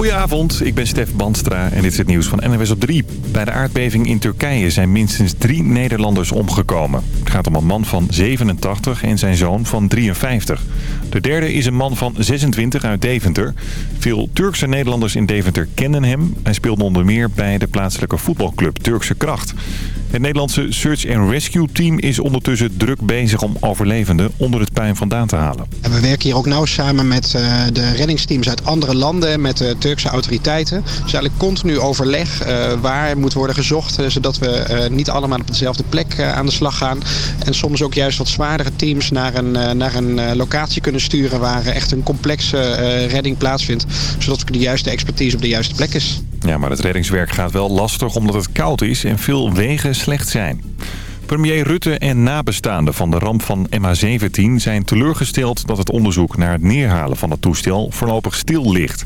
Goedenavond, ik ben Stef Bandstra en dit is het nieuws van NWS op 3. Bij de aardbeving in Turkije zijn minstens drie Nederlanders omgekomen. Het gaat om een man van 87 en zijn zoon van 53. De derde is een man van 26 uit Deventer. Veel Turkse Nederlanders in Deventer kennen hem. Hij speelde onder meer bij de plaatselijke voetbalclub Turkse Kracht. Het Nederlandse Search and Rescue Team is ondertussen druk bezig om overlevenden onder het puin vandaan te halen. En we werken hier ook nauw samen met uh, de reddingsteams uit andere landen, met de Turkse autoriteiten. Dus eigenlijk continu overleg uh, waar moet worden gezocht, uh, zodat we niet allemaal op dezelfde plek aan de slag gaan. En soms ook juist wat zwaardere teams naar een, naar een locatie kunnen sturen waar echt een complexe redding plaatsvindt. Zodat de juiste expertise op de juiste plek is. Ja, maar het reddingswerk gaat wel lastig omdat het koud is en veel wegen slecht zijn. Premier Rutte en nabestaanden van de ramp van MH17 zijn teleurgesteld dat het onderzoek naar het neerhalen van het toestel voorlopig stil ligt.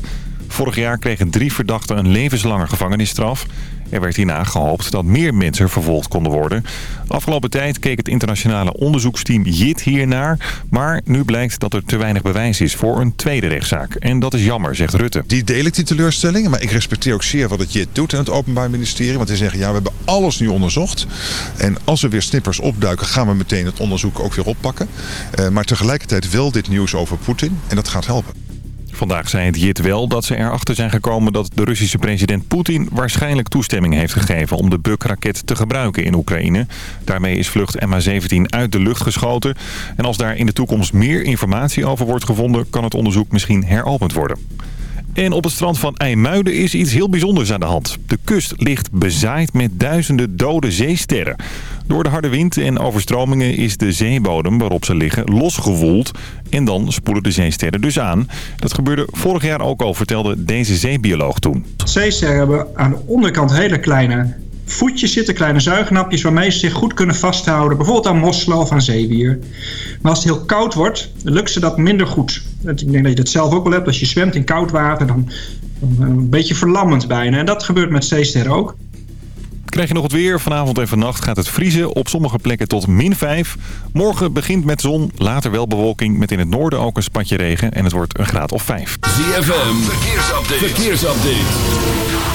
Vorig jaar kregen drie verdachten een levenslange gevangenisstraf. Er werd hierna gehoopt dat meer mensen vervolgd konden worden. Afgelopen tijd keek het internationale onderzoeksteam JIT hiernaar. Maar nu blijkt dat er te weinig bewijs is voor een tweede rechtszaak. En dat is jammer, zegt Rutte. Die deel ik, die teleurstelling. Maar ik respecteer ook zeer wat het JIT doet in het Openbaar Ministerie. Want die zeggen, ja, we hebben alles nu onderzocht. En als er weer snippers opduiken, gaan we meteen het onderzoek ook weer oppakken. Uh, maar tegelijkertijd wil dit nieuws over Poetin. En dat gaat helpen. Vandaag zei het JIT wel dat ze erachter zijn gekomen dat de Russische president Poetin waarschijnlijk toestemming heeft gegeven om de Buk-raket te gebruiken in Oekraïne. Daarmee is vlucht MH17 uit de lucht geschoten. En als daar in de toekomst meer informatie over wordt gevonden, kan het onderzoek misschien heropend worden. En op het strand van IJmuiden is iets heel bijzonders aan de hand. De kust ligt bezaaid met duizenden dode zeesterren. Door de harde wind en overstromingen is de zeebodem waarop ze liggen losgewoeld. En dan spoelen de zeesterren dus aan. Dat gebeurde vorig jaar ook al, vertelde deze zeebioloog toen. Zeesterren hebben aan de onderkant hele kleine voetjes zitten, kleine zuignapjes waarmee ze zich goed kunnen vasthouden. Bijvoorbeeld aan mosselen of aan zeewier. Maar als het heel koud wordt, lukt ze dat minder goed. Ik denk dat je dat zelf ook wel hebt. Als je zwemt in koud water, dan, dan een beetje verlammend bijna. En dat gebeurt met zeesterren ook. Krijg je nog het weer. Vanavond en vannacht gaat het vriezen. Op sommige plekken tot min 5. Morgen begint met zon. Later wel bewolking. Met in het noorden ook een spatje regen. En het wordt een graad of 5. ZFM. Verkeersupdate. Verkeersupdate.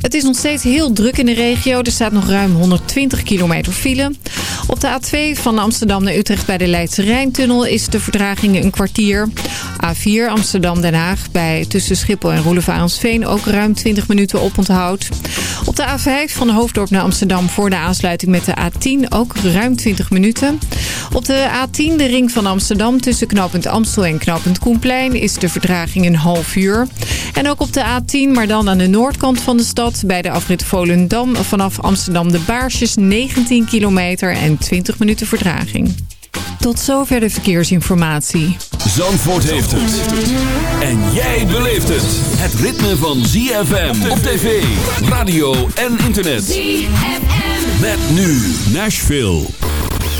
Het is nog steeds heel druk in de regio. Er staat nog ruim 120 kilometer file. Op de A2 van Amsterdam naar Utrecht bij de Leidse Rijntunnel is de verdraging een kwartier. A4 Amsterdam-Den Haag bij tussen Schiphol en Roelevarensveen ook ruim 20 minuten op onthoud. Op de A5 van Hoofddorp naar Amsterdam voor de aansluiting met de A10 ook ruim 20 minuten. Op de A10 de ring van Amsterdam tussen knooppunt Amstel en knooppunt Koenplein is de verdraging een half uur. En ook op de A10, maar dan aan de noordkant van de stad bij de afrit Volendam vanaf Amsterdam de Baarsjes 19 kilometer en 20 minuten verdraging. Tot zover de verkeersinformatie. Zandvoort heeft het. En jij beleeft het. Het ritme van ZFM op tv, radio en internet. ZFM. Met nu Nashville.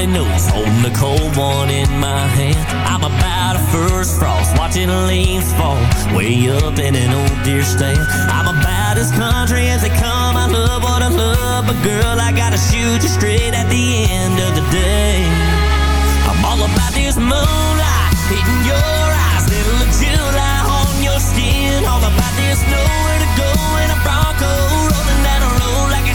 Nobody knows. Holding the cold one in my hand. I'm about a first frost, watching leaves fall way up in an old deer stand. I'm about as country as they come. I love what I love, but girl, I gotta shoot you straight at the end of the day. I'm all about this moonlight hitting your eyes, little July on your skin. All about this nowhere to go in a Bronco rolling down a road like a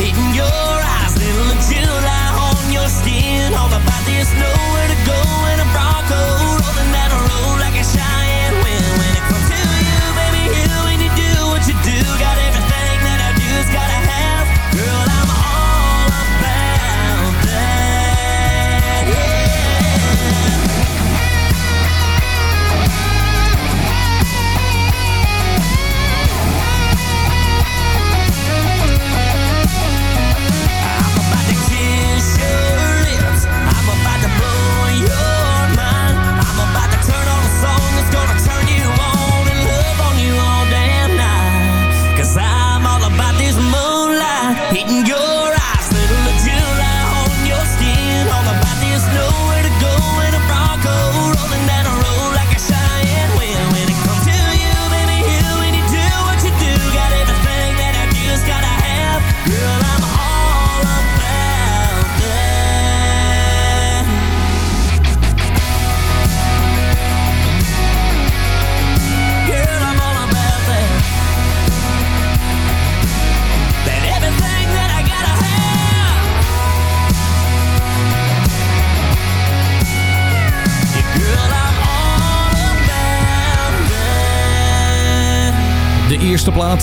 Hitting your eyes, little of July on your skin. All about this, nowhere to go a Bronco. Rolling down the road like a When it comes to you, baby, you and you do what you do. Got everything that I do's gotta have.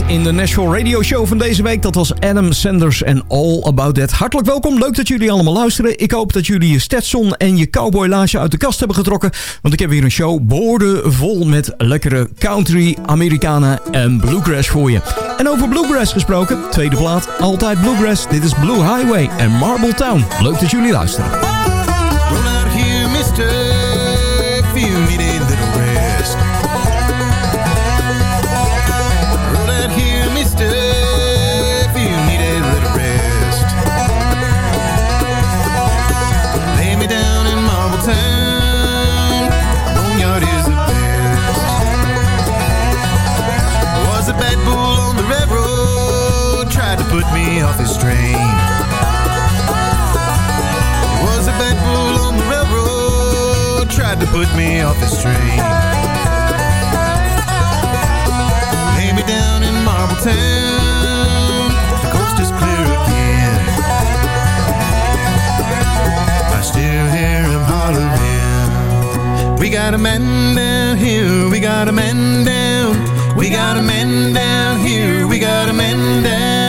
In de Nashville Radio Show van deze week. Dat was Adam Sanders en All About That. Hartelijk welkom, leuk dat jullie allemaal luisteren. Ik hoop dat jullie je Stetson en je cowboylaasje uit de kast hebben getrokken. Want ik heb weer een show boordevol met lekkere country, Americana en bluegrass voor je. En over bluegrass gesproken, tweede plaat, altijd bluegrass. Dit is Blue Highway en Marble Town. Leuk dat jullie luisteren. His train. was a bad bull on the railroad Tried to put me off his train. Lay me down in Marble Town The coast is clear again. I still hear him hollering. We got a man down here We got a man down. We got a man down here We got a man down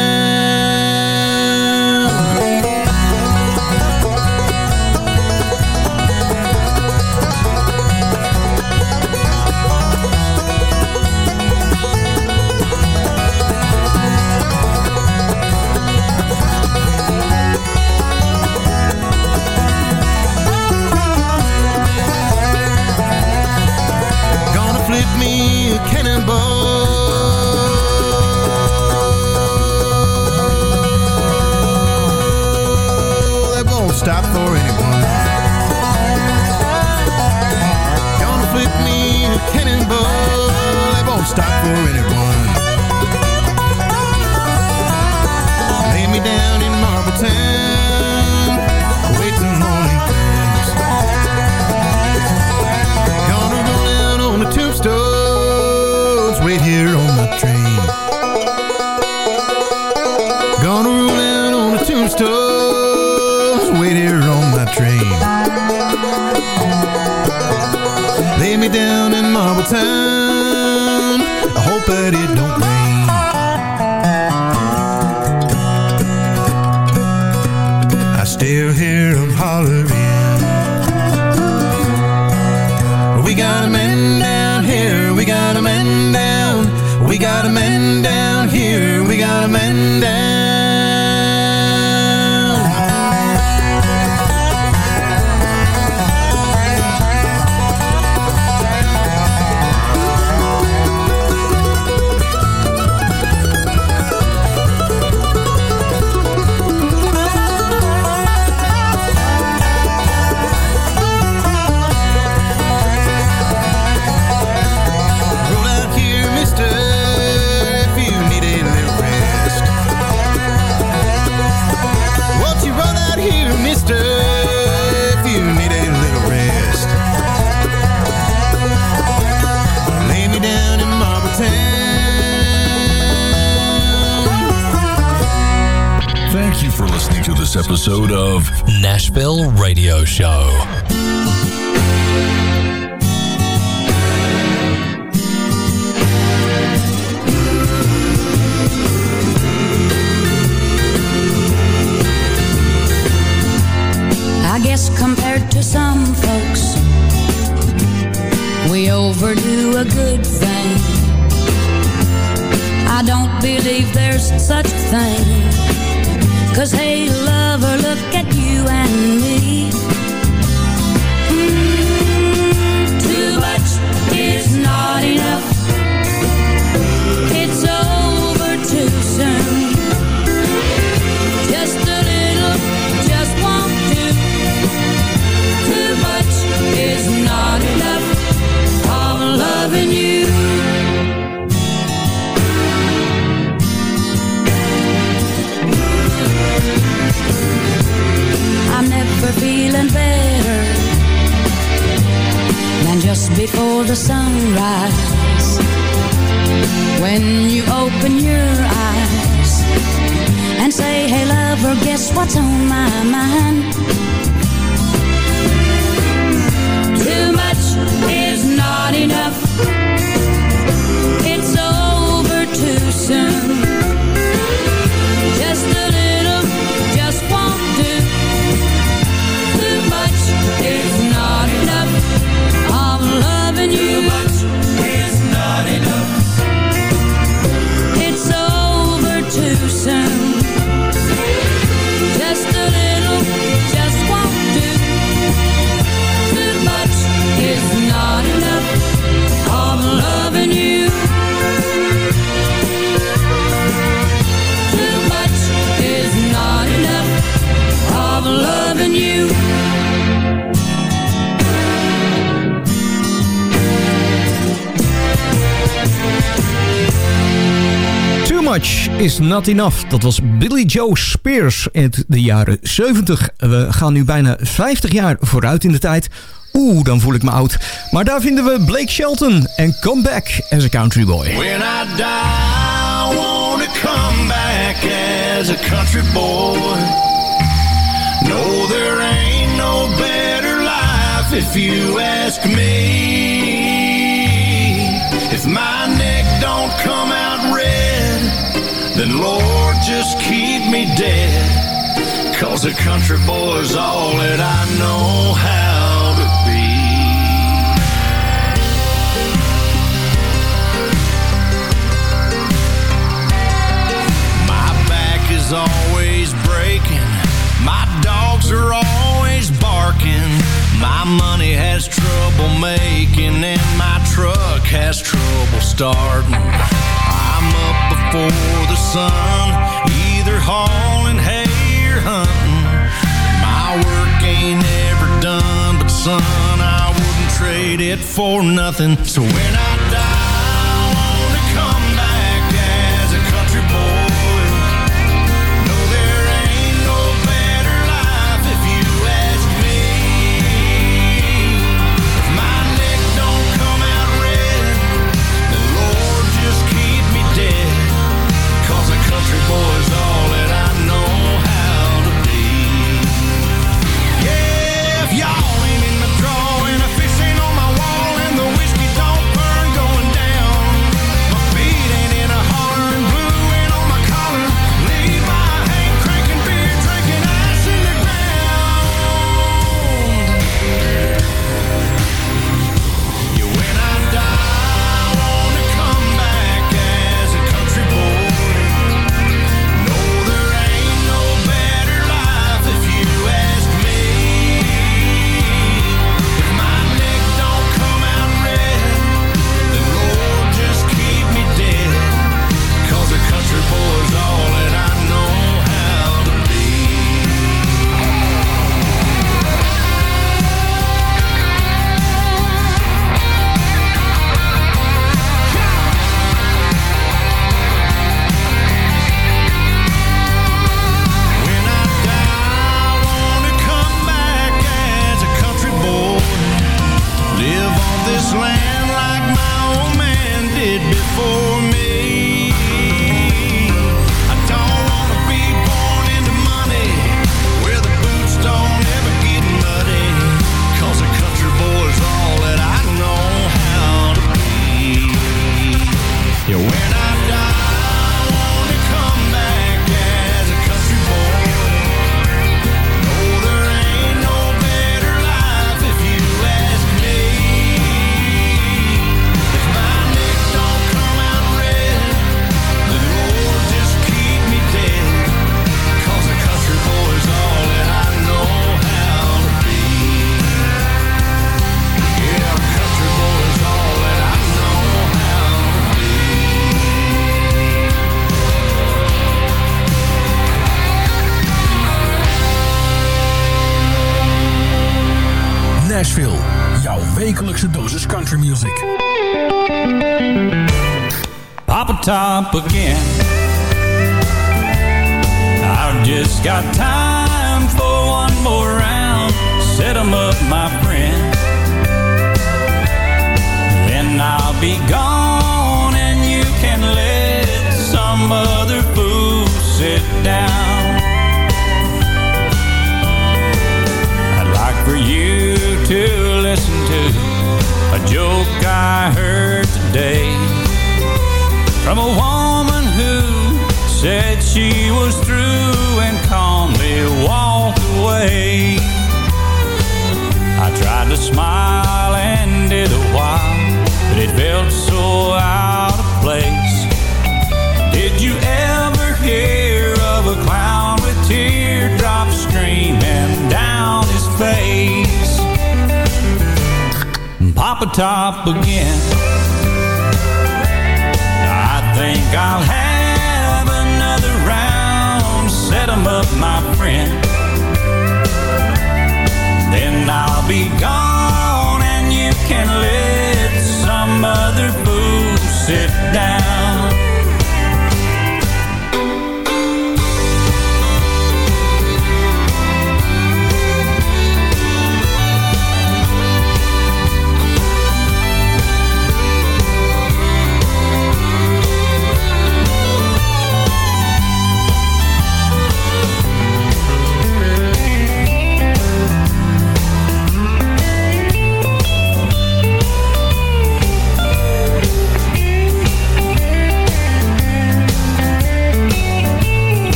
in episode of Nashville Radio Not Enough. Dat was Billy Joe Spears in de jaren 70. We gaan nu bijna 50 jaar vooruit in de tijd. Oeh, dan voel ik me oud. Maar daar vinden we Blake Shelton en Come Back as a Country Boy. When I die, I wanna come back as a country boy. No, there ain't no better life if you ask me. My just keep me dead. Cause a country boy's all that I know how to be. My back is always breaking. My dogs are always barking. My money has trouble making and my truck has trouble starting. I'm up before the sun hauling hay or hunting. My work ain't ever done, but son, I wouldn't trade it for nothing. So when I my friend. Then I'll be gone and you can let some other fool sit down.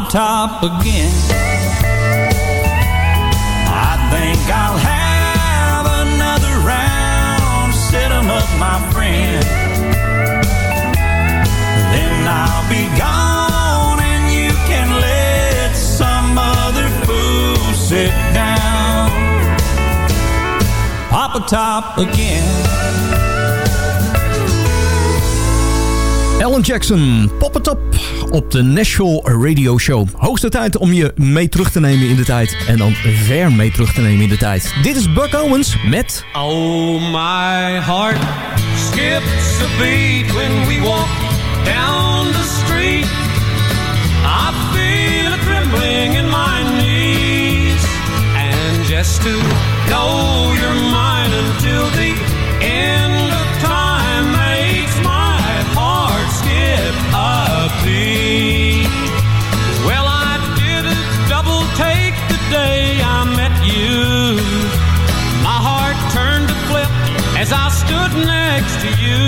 Pop a Top again. I think I'll have another round. Sit 'em up, my friend. Then I'll be gone and you can let some other fool sit down. Pop a Top again. Alan Jackson, Pop op de Nashville Radio Show. Hoogste tijd om je mee terug te nemen in de tijd. En dan ver mee terug te nemen in de tijd. Dit is Buck Owens met... Oh, my heart skips a beat when we walk down the street. I feel a trembling in my knees. And just to know you're mine until the end stood next to you.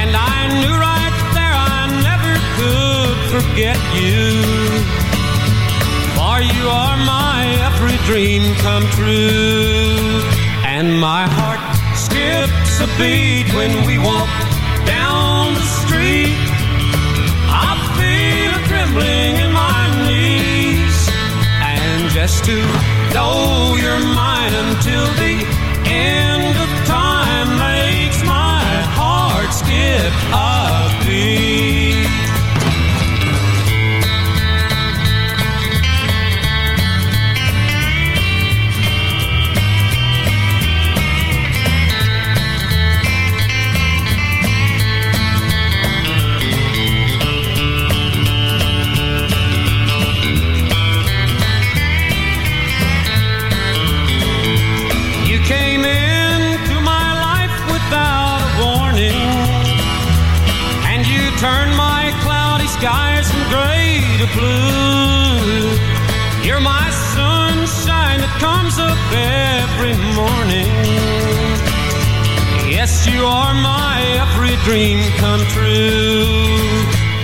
And I knew right there I never could forget you. For you are my every dream come true. And my heart skips a beat when we walk down the street. I feel a trembling in my knees. And just to know you're mine until the end of skip blue. You're my sunshine that comes up every morning. Yes, you are my every dream come true,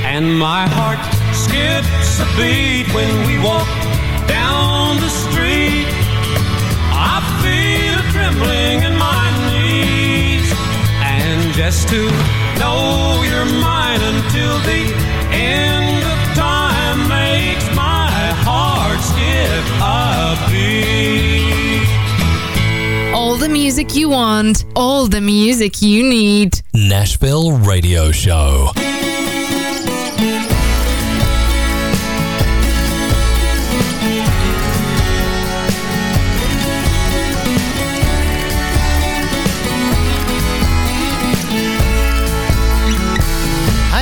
and my heart skips a beat when we walk down the street. I feel a trembling in my knees. And just to know you're mine until the end makes my heart skip a beat. All the music you want, all the music you need. Nashville Radio Show.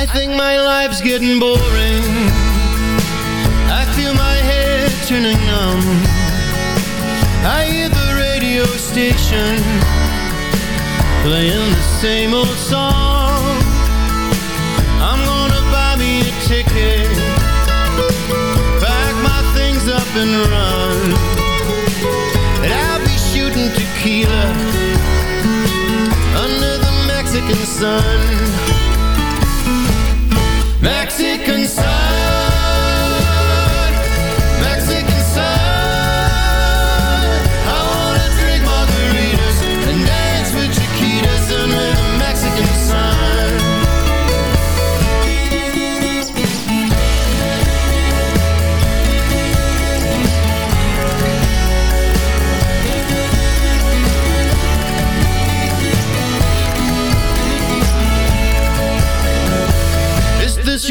I think my life's getting boring. Turning numb. I hear the radio station playing the same old song. I'm gonna buy me a ticket, pack my things up and run. And I'll be shooting tequila under the Mexican sun.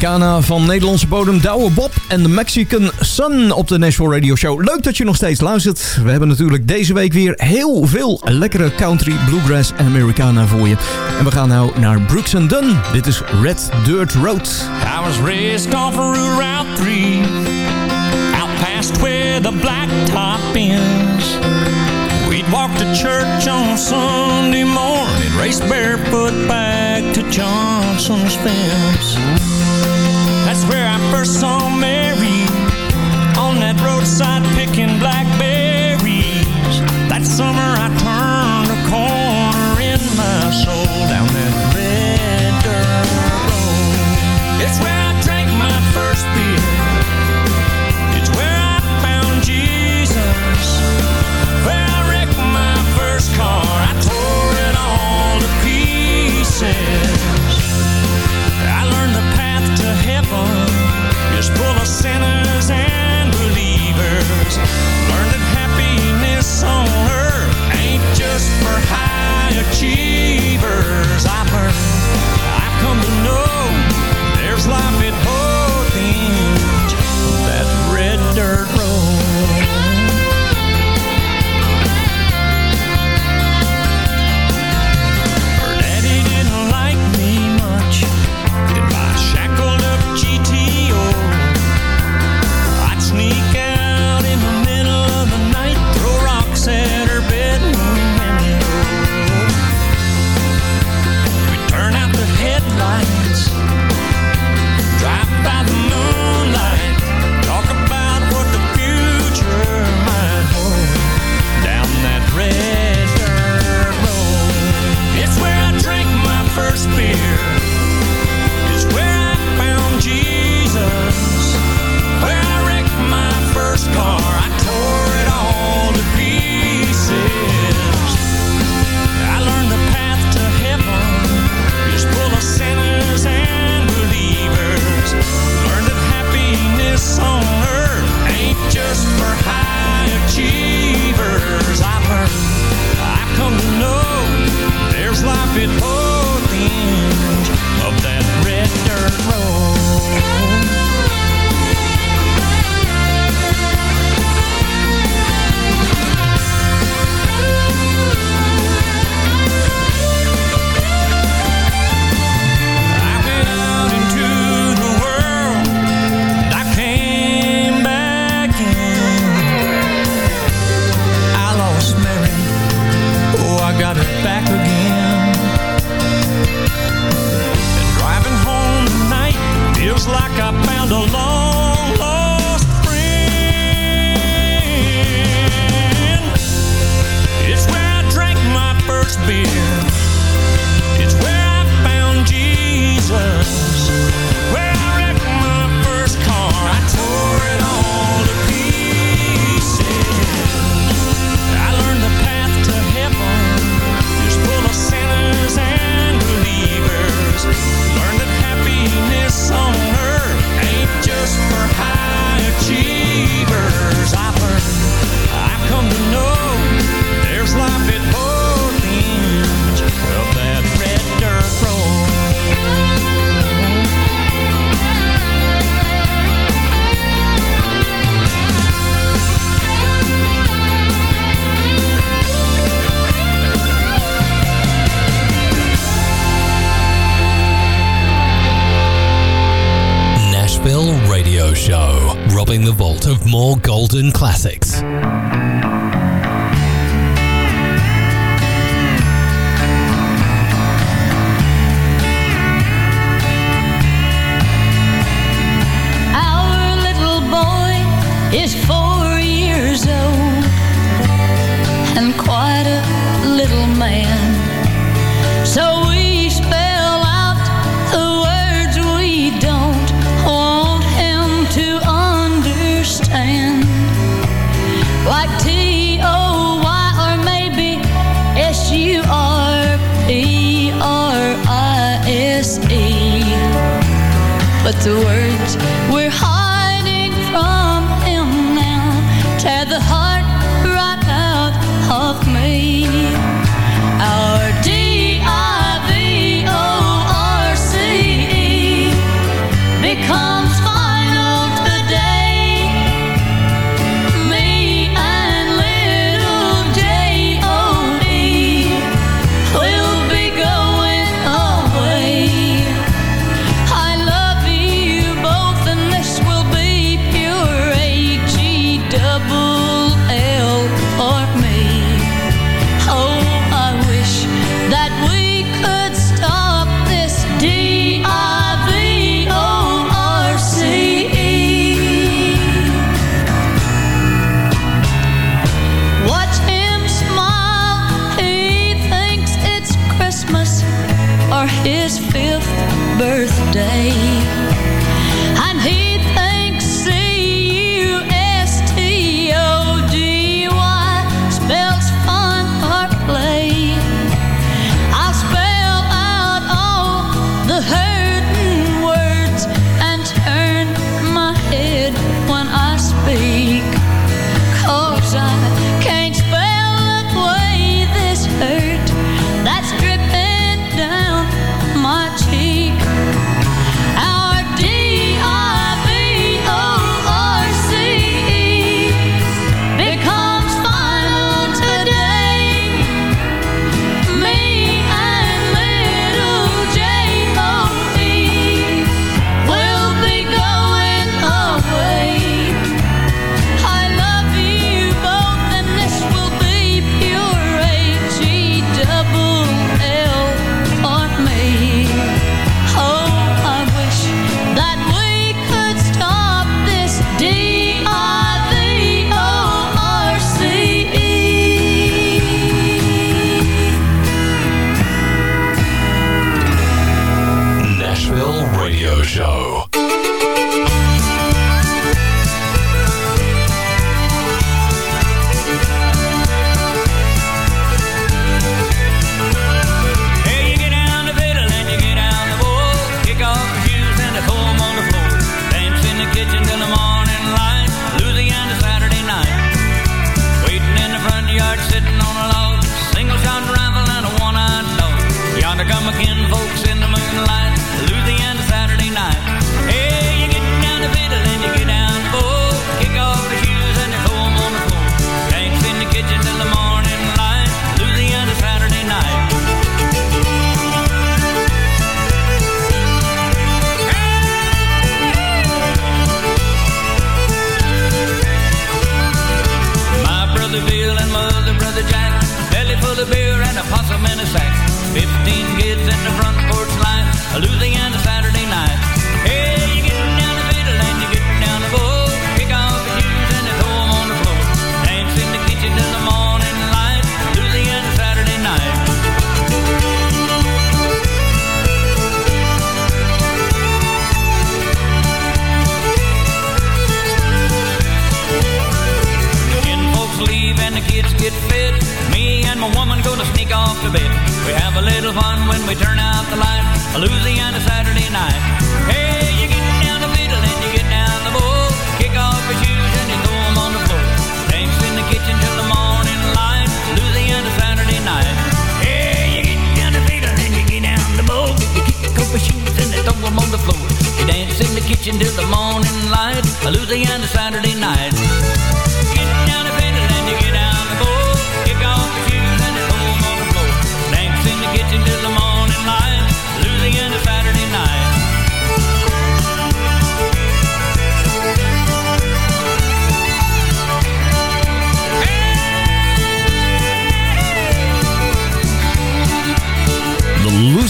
Americana van Nederlandse bodem Douwe Bob en de Mexican Sun op de Nashville Radio Show. Leuk dat je nog steeds luistert. We hebben natuurlijk deze week weer heel veel lekkere country, bluegrass en Americana voor je. En we gaan nou naar Brooks and Dunn. Dit is Red Dirt Road. I was raised off of Route 3 Out past where the blacktop ends We'd walk to church on Sunday morning Race barefoot back to Johnson's fence That's where I first saw Mary. On that roadside picking blackberries. That summer I turned a corner in my soul Down that red dirt road. It's where I drank my first beer. It's where I found Jesus. Where I wrecked my first car sinners and believers. Learned that happiness on earth ain't just for high achievers. I've learned, I've come to know there's life golden classics.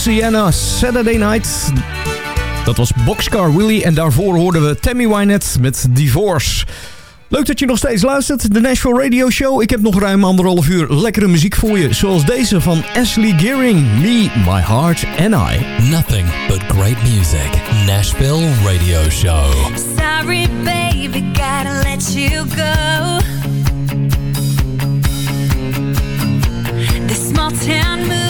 Louisiana Saturday Night. Dat was Boxcar Willie en daarvoor hoorden we Tammy Wynette met Divorce. Leuk dat je nog steeds luistert, de Nashville Radio Show. Ik heb nog ruim anderhalf uur lekkere muziek voor je. Zoals deze van Ashley Gearing, Me, My Heart and I. Nothing but great music. Nashville Radio Show. Sorry baby, gotta let you go. This small town.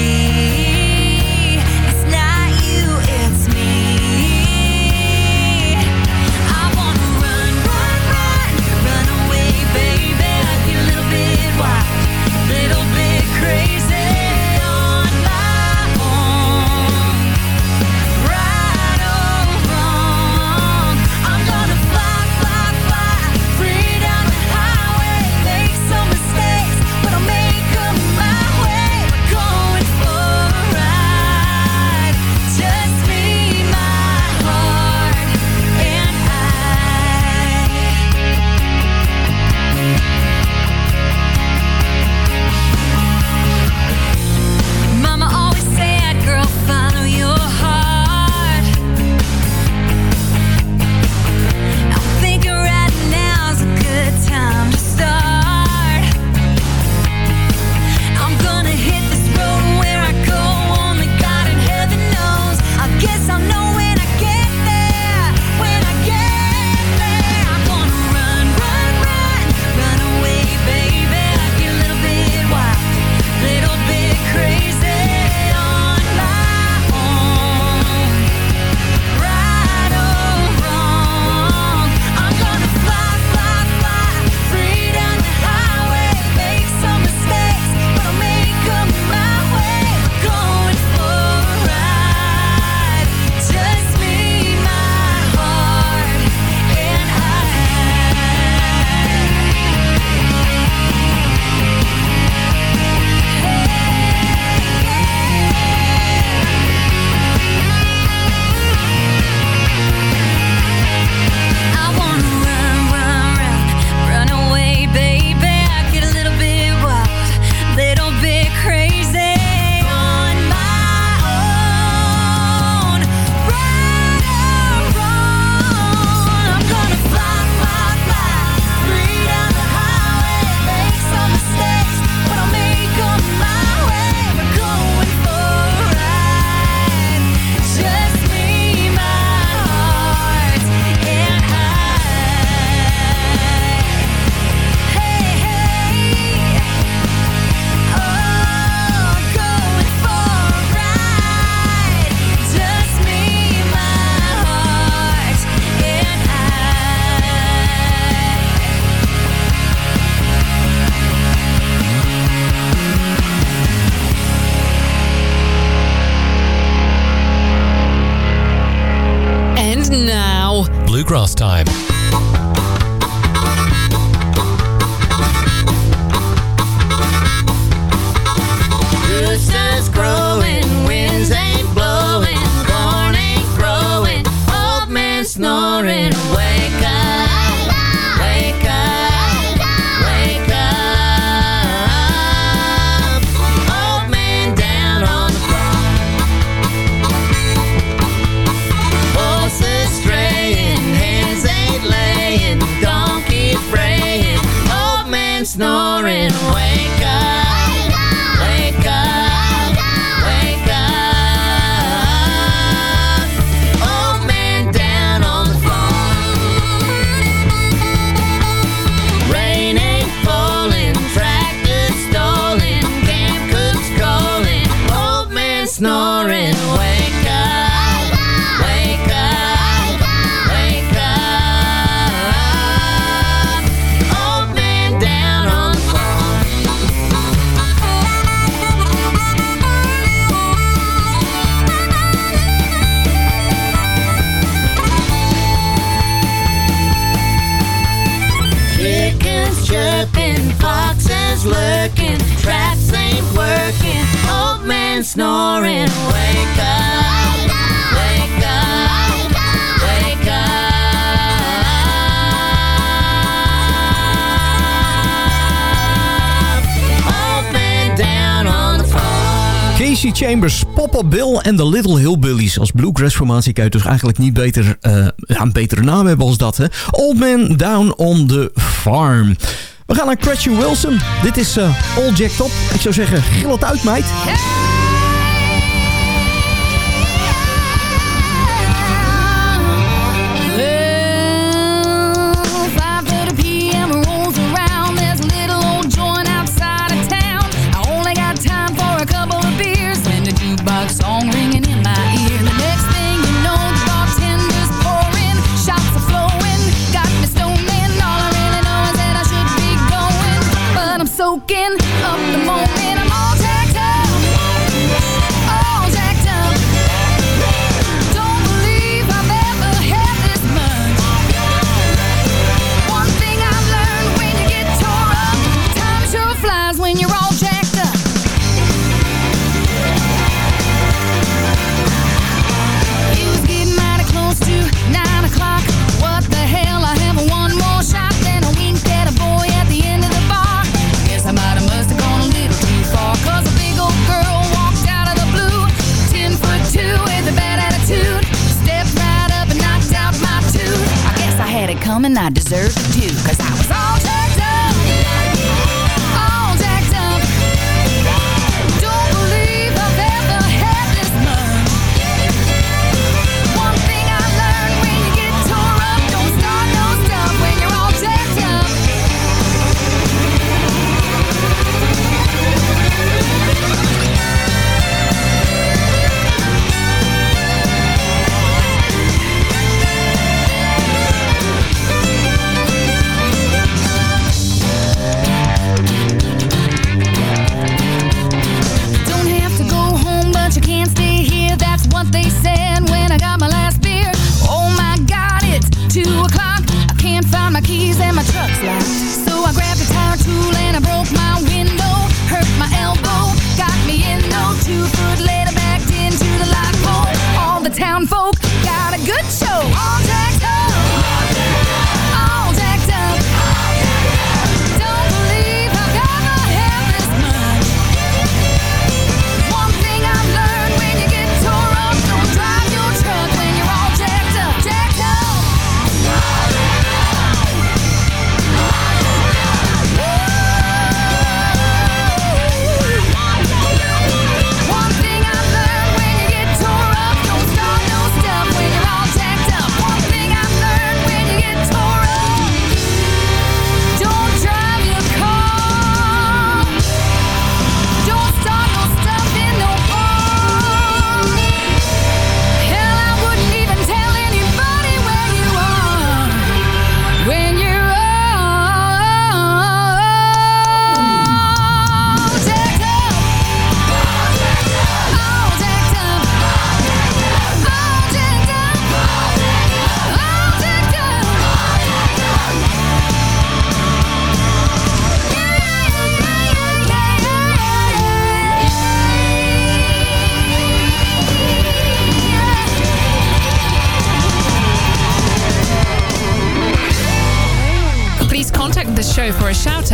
Bill en de Little Hillbillies. Als bluegrass formatie kan je dus eigenlijk niet beter, uh, een betere naam hebben als dat. Hè? Old Man Down on the Farm. We gaan naar Cratchy Wilson. Dit is uh, All Jacked Up. Ik zou zeggen, gil het uit, meid. town folk. Got a good show.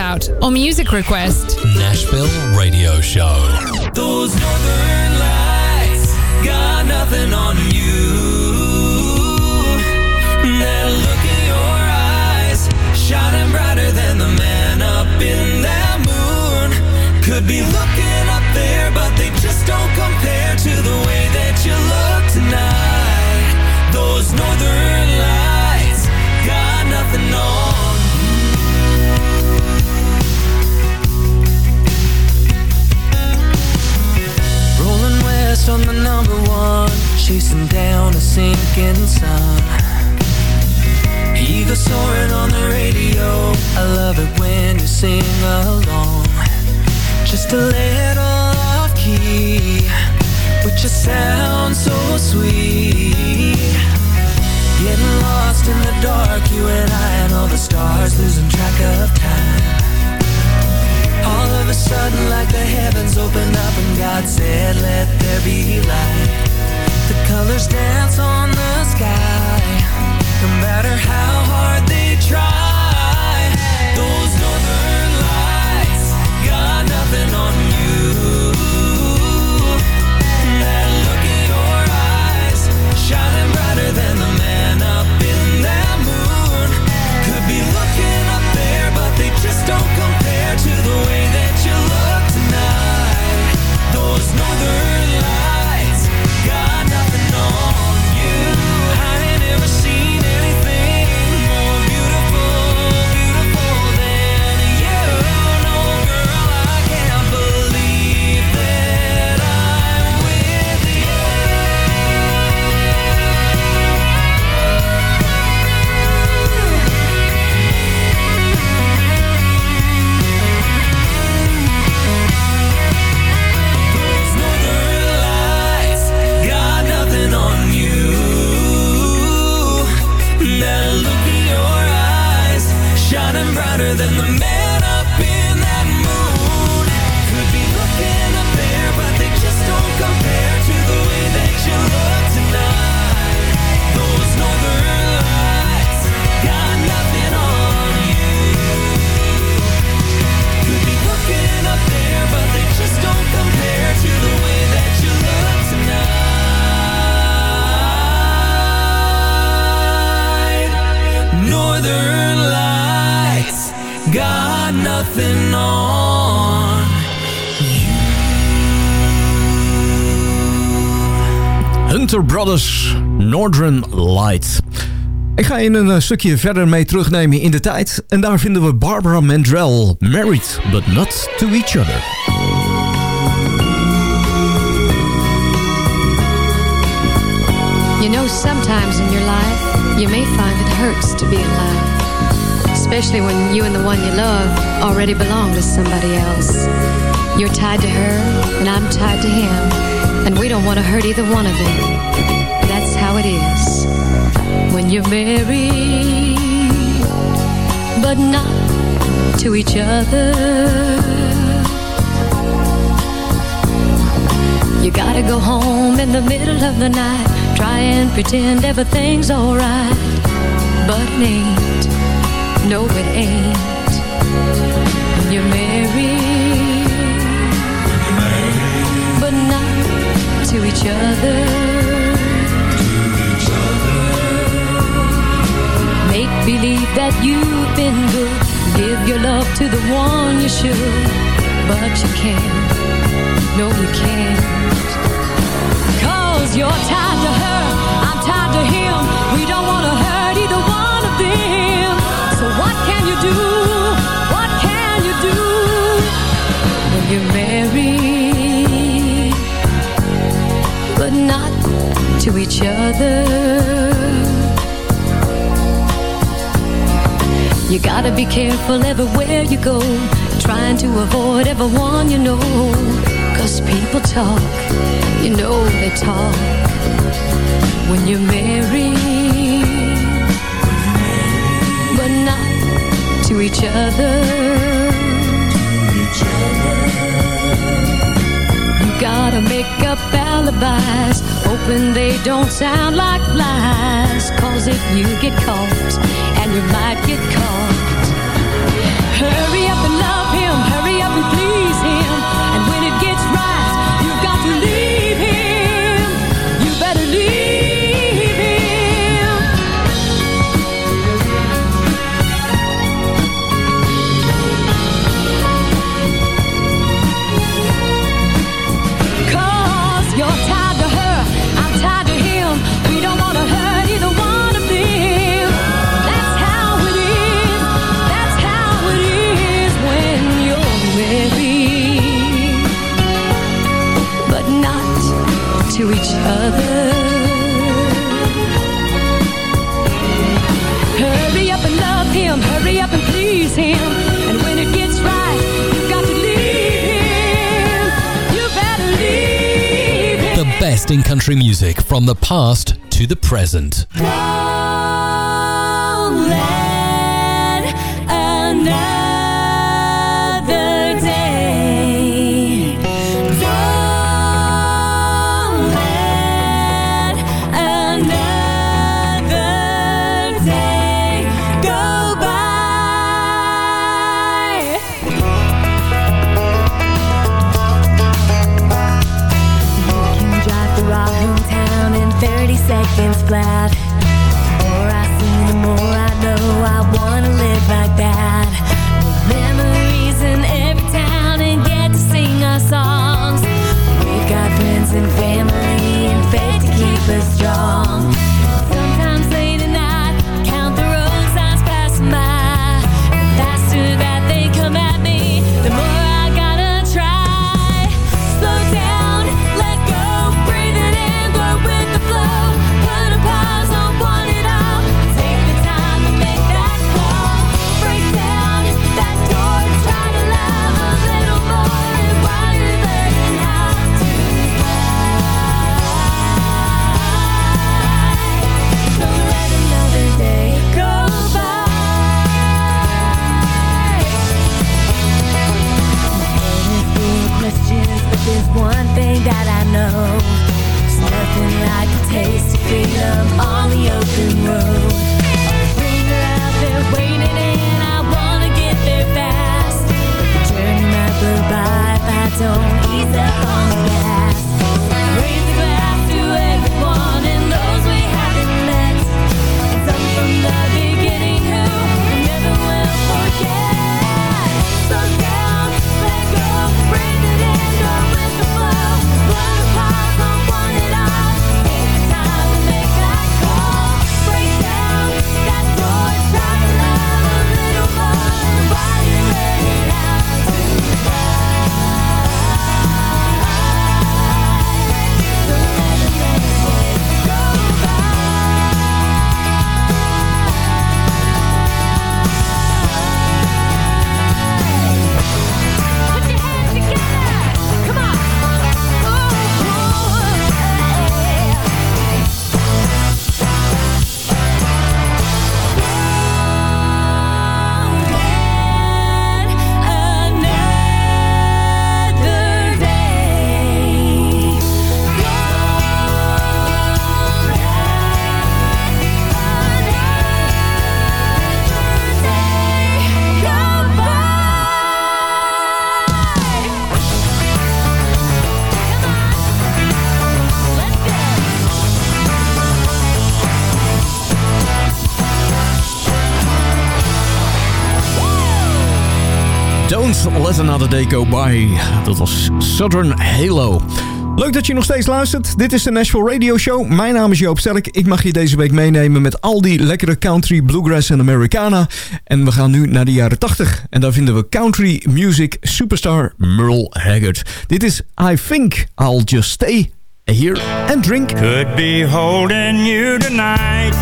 about or music request. Nashville Radio Show. Those northern lights got nothing on you. just a little off key But you sound so sweet. Getting lost in the dark You and I and all the stars Losing track of time. All of a sudden like the heavens opened up And God said let there be light. The colors dance on the sky. No matter how hard they try Brothers, Northern Light. Ik ga je een eh, stukje verder mee terugnemen in de tijd. En daar vinden we Barbara Mandrell, Married But Not To Each Other. You know, sometimes in your life, you may find it hurts to be in love. Especially when you and the one you love already belong to somebody else. You're tied to her, and I'm tied to him. And we don't want to hurt either one of them. That's how it is when you're married, but not to each other. You gotta go home in the middle of the night, try and pretend everything's alright. But it ain't, no, it ain't. You're married, but not to each other. Make believe that you've been good, give your love to the one you should, but you can't, no, you can't. Cause you're tied to her, I'm tied to him. We don't wanna hurt can you do? What can you do when you're married, but not to each other? You gotta be careful everywhere you go, trying to avoid everyone you know. Cause people talk, you know they talk when you're married, to each other. You gotta make up alibis, hoping they don't sound like lies. Cause if you get caught, and you might get caught, hurry up and love him, hurry up and please each other. Hurry up and love him. Hurry up and please him. And when it gets right, you've got to leave him. You better leave him. The best in country music from the past to the present. Let Another Day Go By. Dat was Southern Halo. Leuk dat je nog steeds luistert. Dit is de Nashville Radio Show. Mijn naam is Joop Sterk. Ik mag je deze week meenemen met al die lekkere country, bluegrass en Americana. En we gaan nu naar de jaren 80. En daar vinden we country music superstar Merle Haggard. Dit is I Think I'll Just Stay Here and Drink. Could be holding you tonight.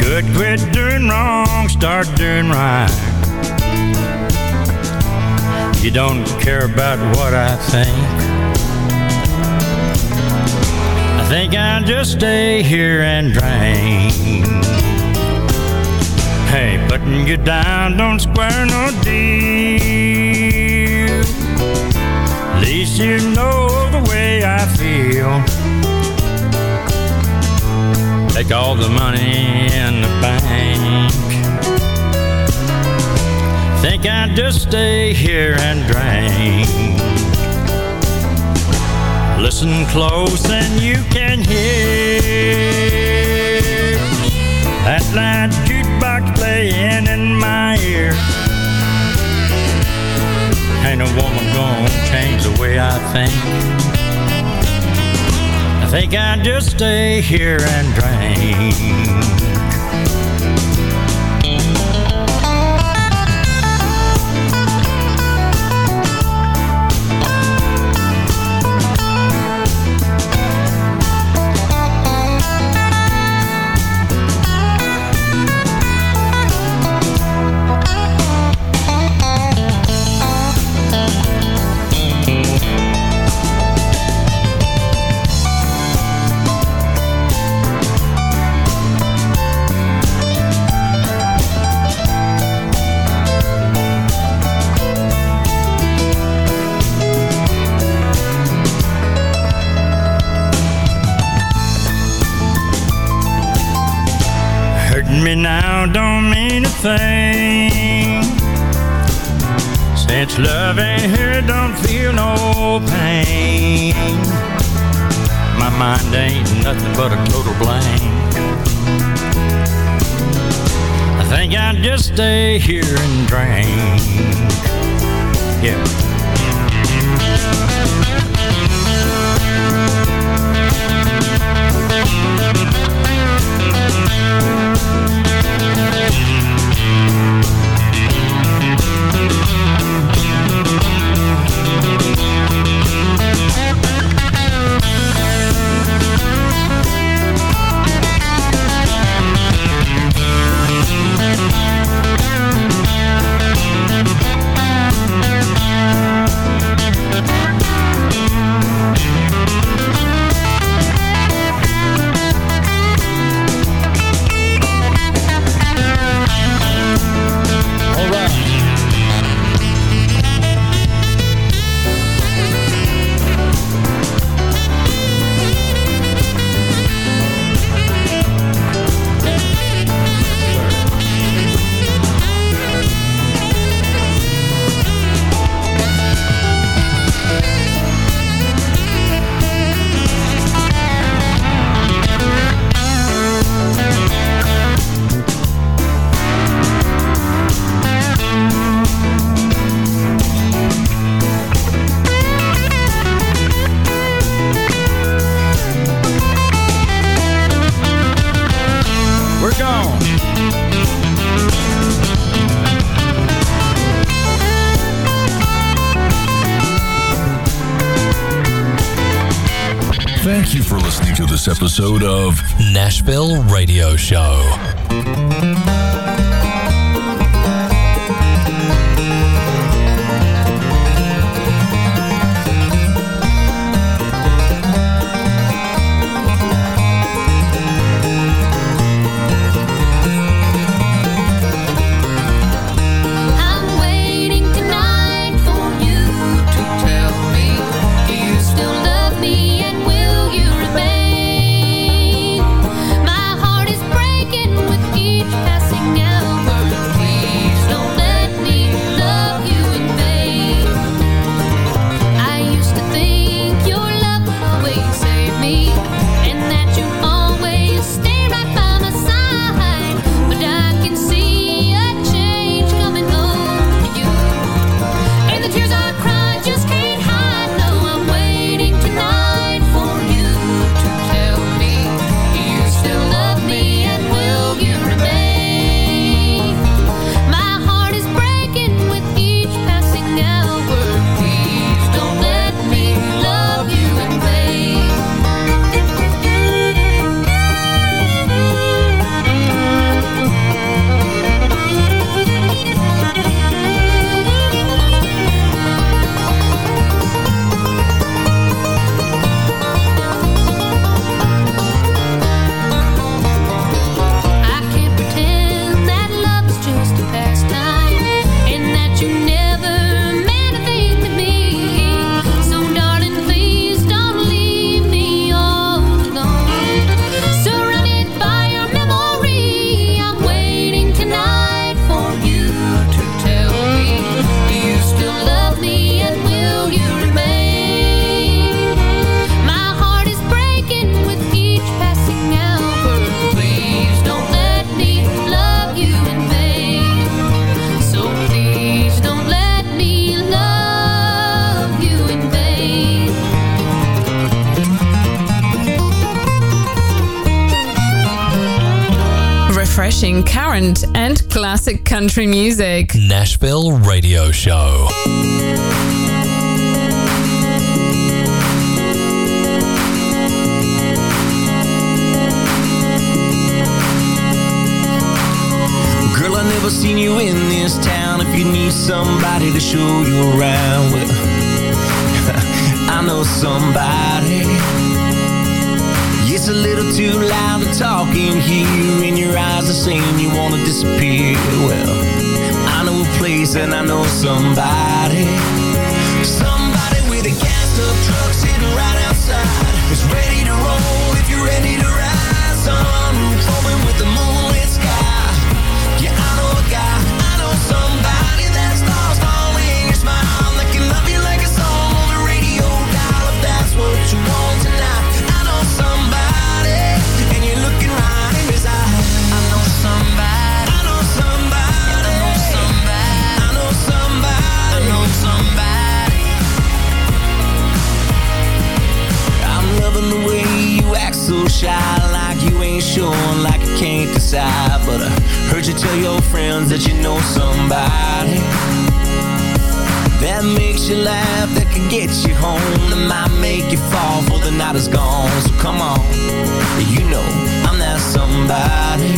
Could quit doing wrong, start doing right. You don't care about what I think. I think I'll just stay here and drink. Hey, putting you down don't square no deal. At least you know the way I feel. Take all the money in the bank. I think I'd just stay here and drink. Listen close and you can hear that loud jukebox playing in my ear. Ain't a woman gonna change the way I think. I think I'd just stay here and drink. Nothing but a total blank. I think I'd just stay here and drink. Yeah. Episode of Nashville Radio Show. Country music. Nashville Radio Show. Girl, I never seen you in this town. If you need somebody to show you around, well, I know somebody. A little too loud to talk in here, and your eyes are saying you wanna disappear. Well, I know a place and I know somebody. Somebody with a gassed up truck sitting right outside. Shy Like you ain't sure, like you can't decide. But I heard you tell your friends that you know somebody That makes you laugh, that can get you home. That might make you fall before the night is gone. So come on, you know I'm that somebody.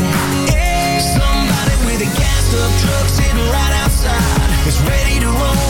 Somebody with a gassed up truck sitting right outside Is ready to roll